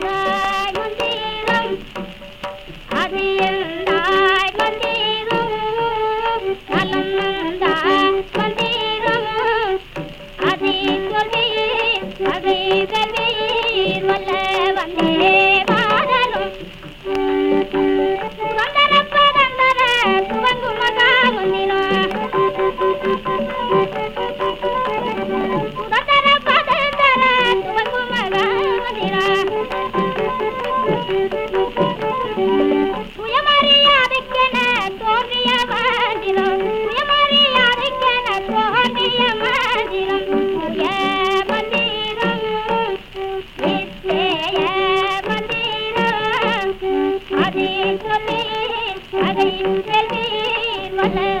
Bye. अरे चले मन